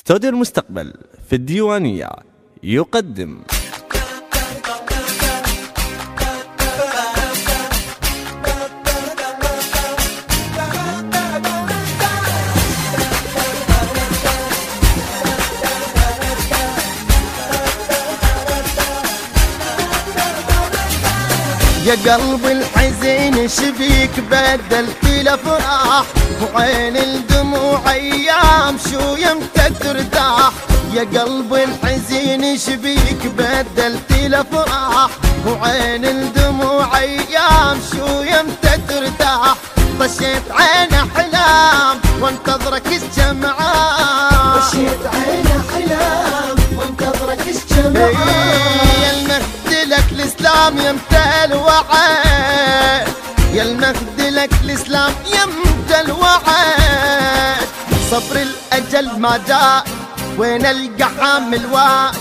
استوديو المستقبل في الديوانية يقدم. يا قلب الحزين شبيك بدلت الافراح وعين الدموع أيام شو يمتى ترتاح يا قلب الحزين شبيك بدلت الافراح وعين الدموع أيام شو يمتى ترتاح طشيت عين احلام وانتظرك الجمعان مشيت عين احلام وانتظرك الجمعان يا المهد لك الإسلام يمتى لك الإسلام يمتى الوعد؟ صبر الأجل ما جاء وين ألقى حامل وعد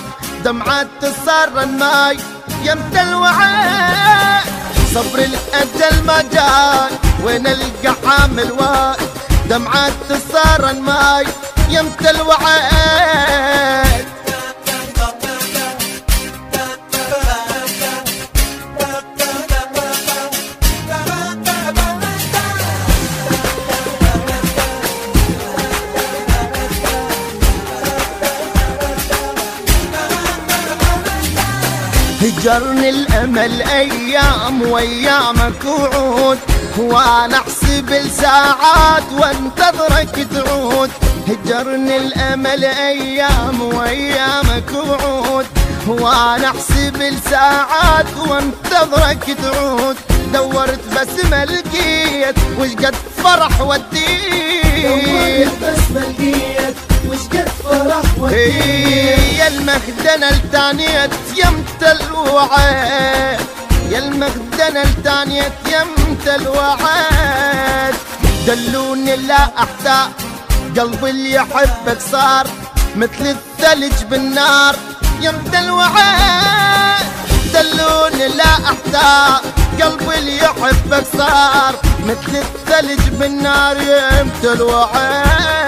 دمعات تصر الماي يمتى الوعد؟ صبر الأجل ما جاء وين ألقى حامل وعد دمعات تصر الماي يمتى الوعد؟ هجرني الأمل أيام وايامك وعود وأنا احسب الساعات وانتظرك تعود. هجرني الأمل أيام وايامك وعود وأنا احسب الساعات وانتظرك تعود. دورت بس ما لقيت وش قد فرح وديت. يا المخدنة التانية يمت الوعد يا المخدنة التانية يمت الوعد دلوني لا أحتاج قلبي اللي يحبك صار مثل الثلج بالنار. يمت الوعد دلوني لا أحتاج قلبي اللي يحبك صار مثل الثلج بالنار. يمت الوعد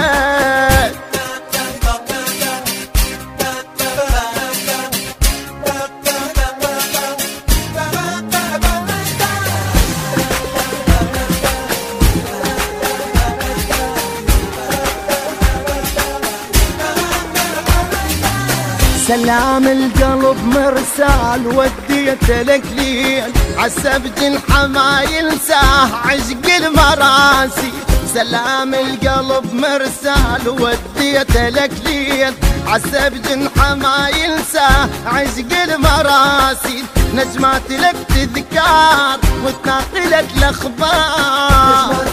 سلام القلب مرسال وديت لك ليل. عسبت الحمايل ساه عشق المراسي. سلام القلب مرسال وديت لك ليل. عسبت الحمايل ساه عشق المراسي. نجمات لك تذكار وتناقلك الأخبار.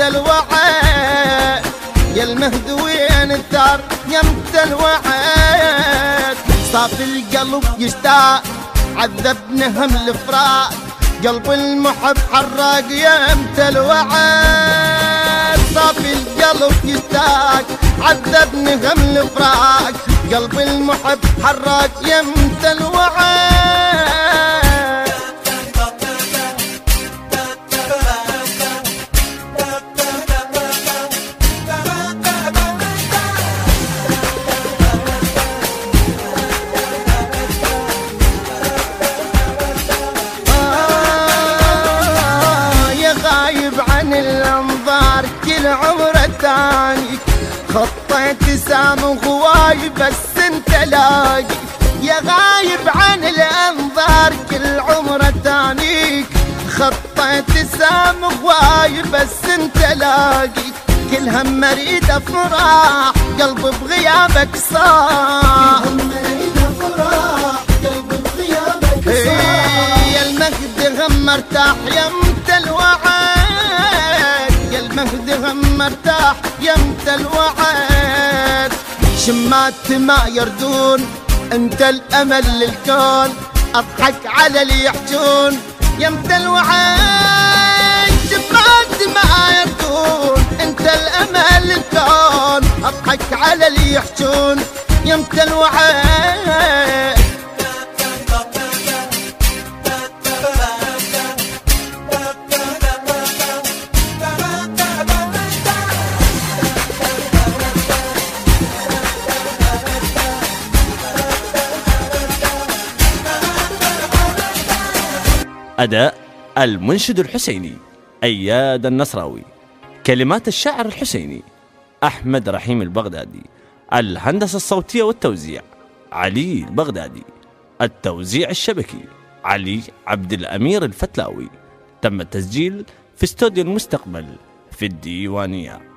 الوعد يا المهد وين الثار يمت الوعد. صاف القلب يشتاق عذبنا هم الفراق قلب المحب حراق يمت الوعد. صاف القلب يشتاق عذبنا هم الفراق قلب المحب حراق يمت الوعد. كل عمره تاني. خطيت سام غواي بس انت لاقي. يا غايب عن الأنظار كل عمره تانيك خطيت سام غواي بس انت لاقي. كل هم اريد أفراح قلبي بغيابك صار هم اريد أفراح قلبي بغيابك صار يا المهد غم مرتاح يمت الوعد غم مرتاح يمت الوعد. شمات ما يردون انت الأمل للكون. أضحك على اللي يحجون يمت الوعد. شمات ما يردون انت الأمل للكون. أضحك على اللي يحجون يمت الوعد. أداء المنشد الحسيني أياد النصراوي كلمات الشاعر الحسيني أحمد رحيم البغدادي الهندسة الصوتية والتوزيع علي البغدادي التوزيع الشبكي علي عبد الأمير الفتلاوي تم التسجيل في استوديو المستقبل في الديوانية.